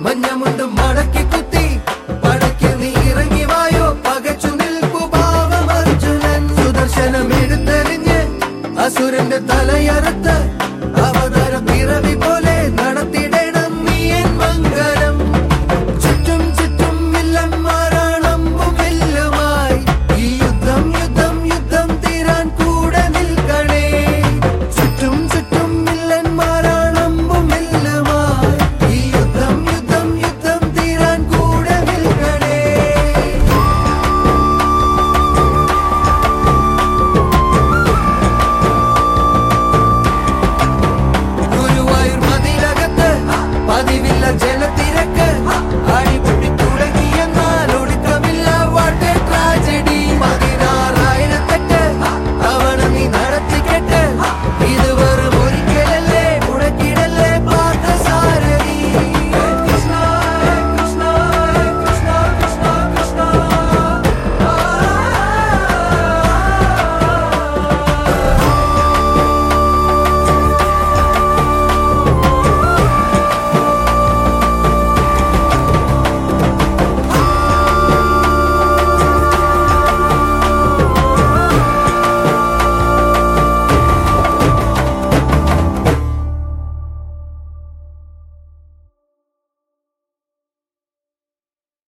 മഞ്ഞമുണ്ടും അസുരന്റെ തലയറുത്ത് അവതരം പിറവി പോലെ